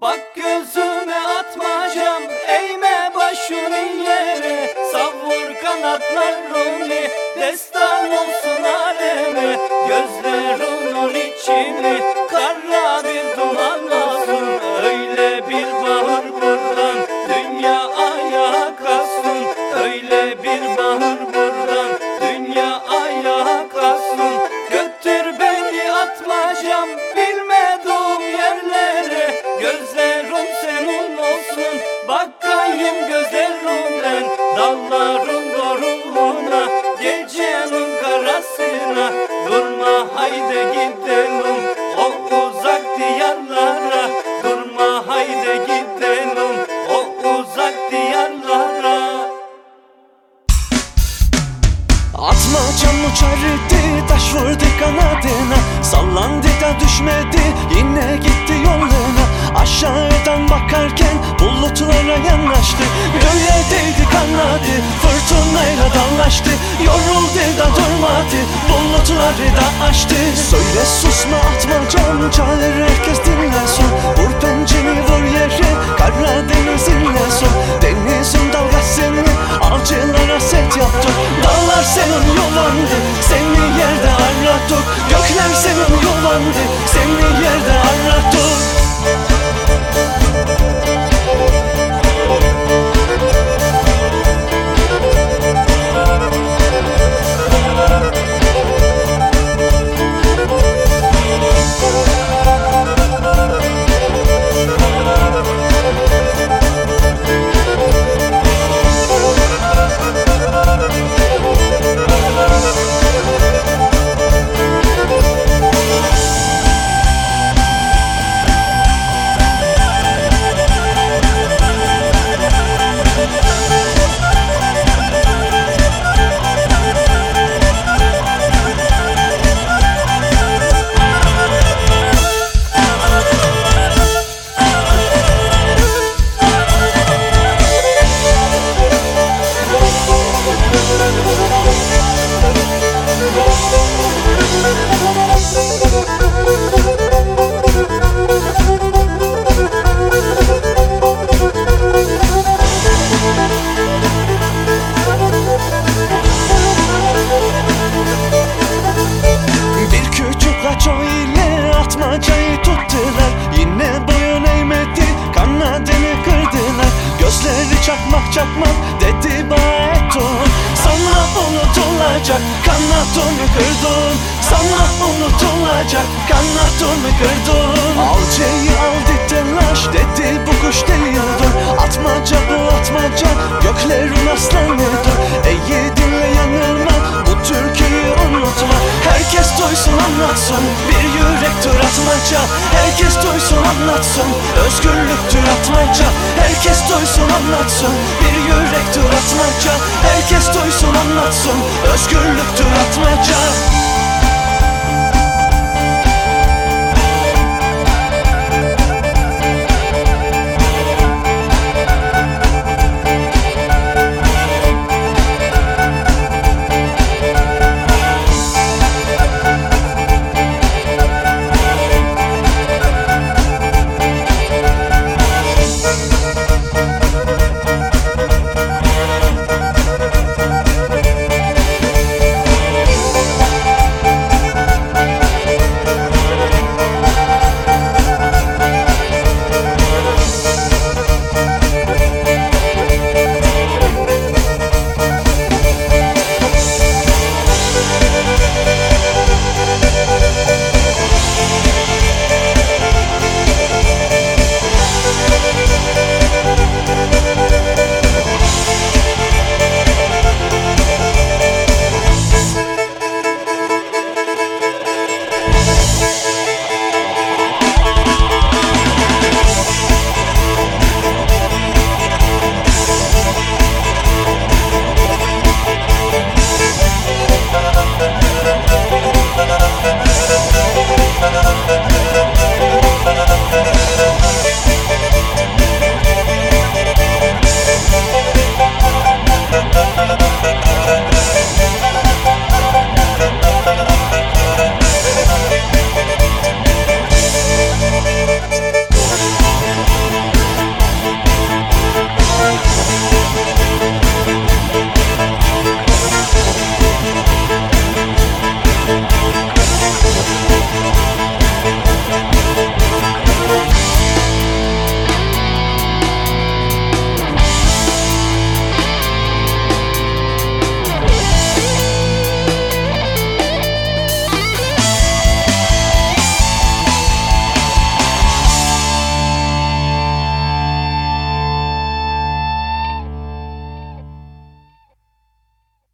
Bak gözüme atmacam eğme başını yere Savur kanatlarını destan olsun aleme. Gözlerinin içini kara bir dumanlasın Öyle bir bağır buradan dünya ayağa kalksın Öyle bir bağır Atma can uçar itti Taş vurdu kanadına. Sallandı da düşmedi Yine gitti yoluna. Aşağıdan bakarken Bulutlara yanaştı. Göğe değdi kanadı Fırtınayla dallaştı Yoruldu da durmadı Bulutları da aştı Söyle susma atma can Çağır herkes dinlesin çakmak dedi bana Sana unutulacak kanadımı kırdın. Sana unutulacak kanadımı kırdın. Alcayı anlatsın. Bir yürektir atmaca Herkes duysun anlatsın. Özgürlüktür atmaca Herkes duysun anlatsın. Bir yürektir atmaca Herkes duysun anlatsın. Özgürlüktür atmaca